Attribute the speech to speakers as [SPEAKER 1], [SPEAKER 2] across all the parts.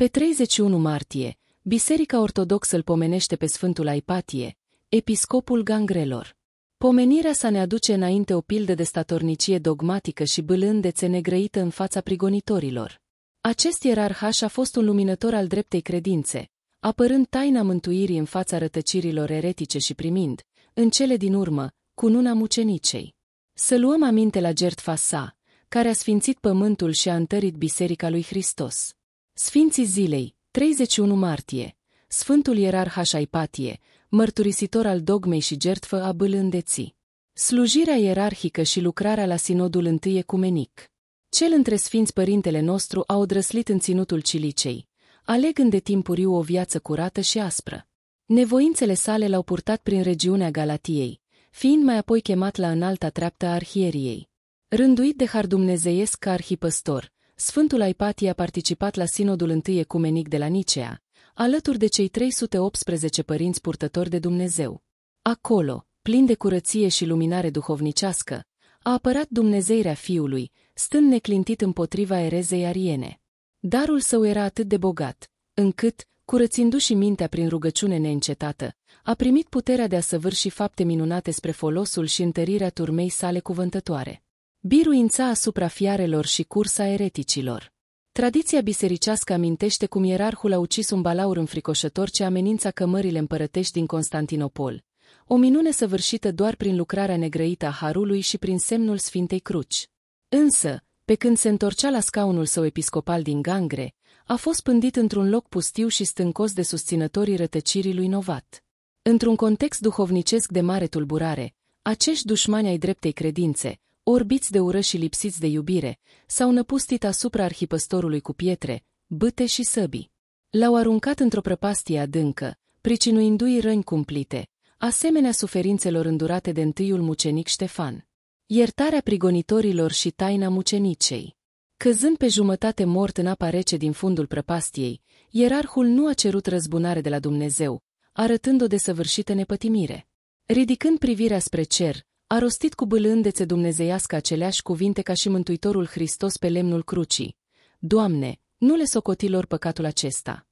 [SPEAKER 1] Pe 31 martie, Biserica Ortodoxă îl pomenește pe Sfântul Aipatie, episcopul gangrelor. Pomenirea sa ne aduce înainte o pildă de statornicie dogmatică și bâlândețe negrăită în fața prigonitorilor. Acest ierarhaș a fost un luminător al dreptei credințe, apărând taina mântuirii în fața rătăcirilor eretice și primind, în cele din urmă, cununa mucenicei. Să luăm aminte la jertfa sa, care a sfințit pământul și a întărit Biserica lui Hristos. Sfinții zilei, 31 martie, Sfântul Ierarh Așaipatie, mărturisitor al dogmei și jertfă a bâlândeții. Slujirea ierarhică și lucrarea la sinodul întâi ecumenic. Cel între sfinți părintele nostru a odrăslit în ținutul cilicei, alegând de timpuriu o viață curată și aspră. Nevoințele sale l-au purtat prin regiunea Galatiei, fiind mai apoi chemat la înalta treaptă a arhieriei. Rânduit de har dumnezeiesc ca arhipăstor, Sfântul Aipatie a participat la sinodul întâi ecumenic de la Nicea, alături de cei 318 părinți purtători de Dumnezeu. Acolo, plin de curăție și luminare duhovnicească, a apărat Dumnezeirea Fiului, stând neclintit împotriva erezei ariene. Darul său era atât de bogat, încât, curățindu-și mintea prin rugăciune neîncetată, a primit puterea de a săvârși fapte minunate spre folosul și întărirea turmei sale cuvântătoare. Biruința asupra fiarelor și cursa ereticilor. Tradiția bisericească amintește cum ierarhul a ucis un balaur înfricoșător ce amenința cămările împărătești din Constantinopol, o minune săvârșită doar prin lucrarea negrăită a Harului și prin semnul Sfintei Cruci. Însă, pe când se întorcea la scaunul său episcopal din Gangre, a fost pândit într-un loc pustiu și stâncos de susținătorii rătăcirii lui Novat. Într-un context duhovnicesc de mare tulburare, acești dușmani ai dreptei credințe, orbiți de ură și lipsiți de iubire, s-au năpustit asupra arhipăstorului cu pietre, bâte și săbii. L-au aruncat într-o prăpastie adâncă, pricinuindu-i răni cumplite, asemenea suferințelor îndurate de întâiul mucenic Ștefan. Iertarea prigonitorilor și taina mucenicei. Căzând pe jumătate mort în apa rece din fundul prăpastiei, ierarhul nu a cerut răzbunare de la Dumnezeu, arătând o desăvârșită nepătimire. Ridicând privirea spre cer, a rostit cu bâlândețe dumnezeiască aceleași cuvinte ca și Mântuitorul Hristos pe lemnul crucii. Doamne, nu le socotilor păcatul acesta.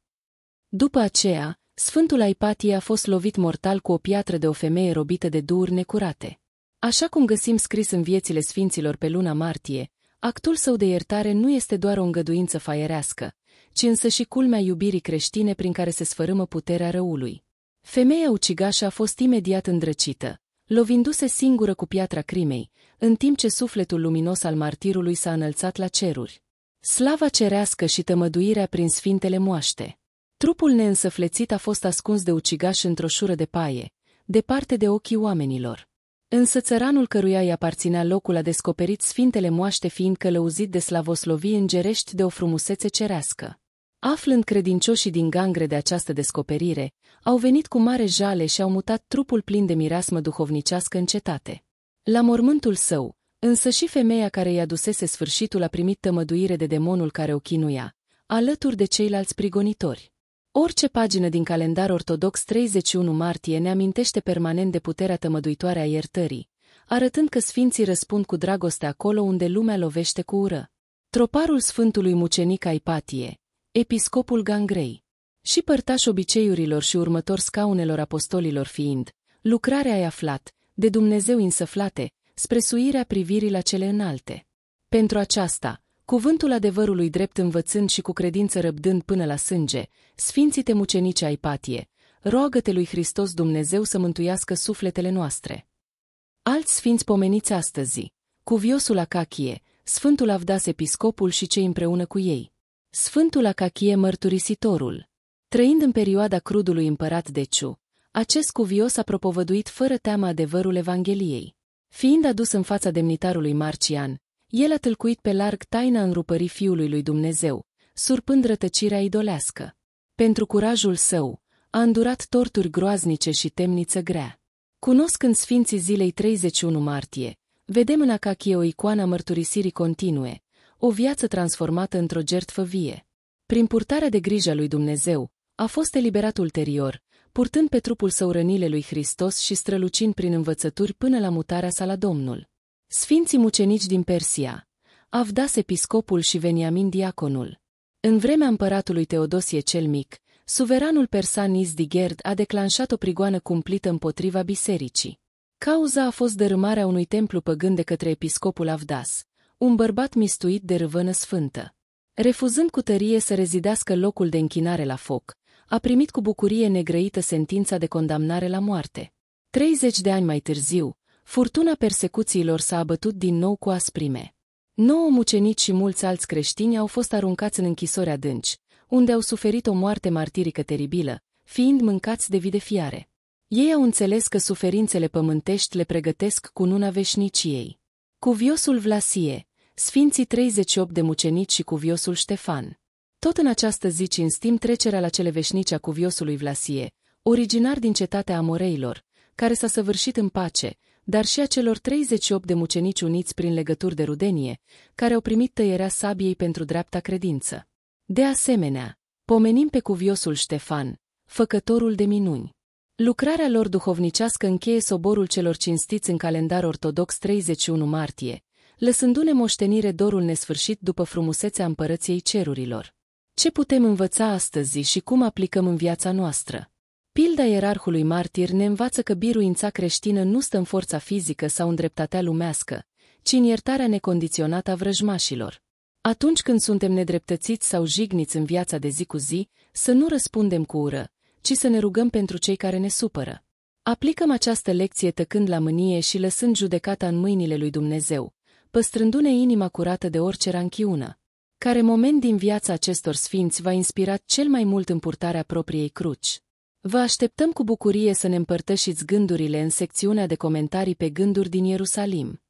[SPEAKER 1] După aceea, Sfântul Aipatie a fost lovit mortal cu o piatră de o femeie robită de duuri necurate. Așa cum găsim scris în viețile sfinților pe luna martie, actul său de iertare nu este doar o îngăduință faierească, ci însă și culmea iubirii creștine prin care se sfărâmă puterea răului. Femeia ucigașă a fost imediat îndrăcită, lovindu-se singură cu piatra crimei, în timp ce sufletul luminos al martirului s-a înălțat la ceruri. Slava cerească și tămăduirea prin sfintele moaște. Trupul neînsăflețit a fost ascuns de ucigaș într-o șură de paie, departe de ochii oamenilor. Însă țăranul căruia îi aparținea locul a descoperit sfintele moaște fiind călăuzit de slavoslovii îngerești de o frumusețe cerească. Aflând credincioșii din gangre de această descoperire, au venit cu mare jale și au mutat trupul plin de mireasmă duhovnicească în cetate. La mormântul său, însă și femeia care i-a dusese sfârșitul a primit tămăduire de demonul care o chinuia, alături de ceilalți prigonitori. Orice pagină din calendar ortodox 31 martie ne amintește permanent de puterea tămăduitoare a iertării, arătând că sfinții răspund cu dragoste acolo unde lumea lovește cu ură. Troparul Sfântului Mucenic Aipatie, episcopul Gangrei, și părtaș obiceiurilor și următor scaunelor apostolilor fiind, lucrarea ai aflat, de Dumnezeu insăflate, spre suirea privirii la cele înalte. Pentru aceasta, cuvântul adevărului drept învățând și cu credință răbdând până la sânge, sfințite mucenice ai patie, roagă-te lui Hristos Dumnezeu să mântuiască sufletele noastre. Alți sfinți pomeniți astăzi, cuviosul Acachie, Sfântul Avdas Episcopul și cei împreună cu ei. Sfântul Acachie mărturisitorul. Trăind în perioada crudului împărat Deciu, acest cuvios a propovăduit fără teamă adevărul Evangheliei. Fiind adus în fața demnitarului Marcian, el a tâlcuit pe larg taina înrupării Fiului lui Dumnezeu, surpând rătăcirea idolească. Pentru curajul său, a îndurat torturi groaznice și temniță grea. Cunoscând Sfinții zilei 31 martie, vedem în Acachie o icoană mărturisirii continue, o viață transformată într-o jertfă vie. Prin purtarea de grijă lui Dumnezeu, a fost eliberat ulterior, purtând pe trupul său rănile lui Hristos și strălucind prin învățături până la mutarea sa la Domnul. Sfinții mucenici din Persia, Avdas episcopul și Veniamin diaconul. În vremea împăratului Teodosie cel Mic, suveranul persan Izdigerd a declanșat o prigoană cumplită împotriva bisericii. Cauza a fost dărâmarea unui templu păgân de către episcopul Avdas, un bărbat mistuit de râvănă sfântă. Refuzând cu tărie să rezidească locul de închinare la foc, a primit cu bucurie negrăită sentința de condamnare la moarte. 30 de ani mai târziu, furtuna persecuțiilor s-a abătut din nou cu asprime. Nouă mucenici și mulți alți creștini au fost aruncați în închisori adânci, unde au suferit o moarte martirică teribilă, fiind mâncați de vide fiare. Ei au înțeles că suferințele pământești le pregătesc cu nuna veșniciei. Cuviosul Vlasie, Sfinții 38 de mucenici și cuviosul Ștefan. Tot în această zi cinstim trecerea la cele veșnice a cuviosului Vlasie, originar din cetatea Amoreilor, care s-a săvârșit în pace, dar și a celor 38 de mucenici uniți prin legături de rudenie, care au primit tăierea sabiei pentru dreapta credință. De asemenea, pomenim pe cuviosul Ștefan, făcătorul de minuni. Lucrarea lor duhovnicească încheie soborul celor cinstiți în calendar ortodox 31 martie, lăsându-ne moștenire dorul nesfârșit după frumusețea împărăției cerurilor. Ce putem învăța astăzi și cum aplicăm în viața noastră? Pilda ierarhului martir ne învață că biruința creștină nu stă în forța fizică sau în dreptatea lumească, ci în iertarea necondiționată a vrăjmașilor. Atunci când suntem nedreptățiți sau jigniți în viața de zi cu zi, să nu răspundem cu ură, ci să ne rugăm pentru cei care ne supără. Aplicăm această lecție tăcând la mânie și lăsând judecata în mâinile lui Dumnezeu, păstrându-ne inima curată de orice ranchiună. Care moment din viața acestor sfinți va inspira cel mai mult în purtarea propriei cruci? Vă așteptăm cu bucurie să ne împărtășiți gândurile în secțiunea de comentarii pe gânduri din Ierusalim.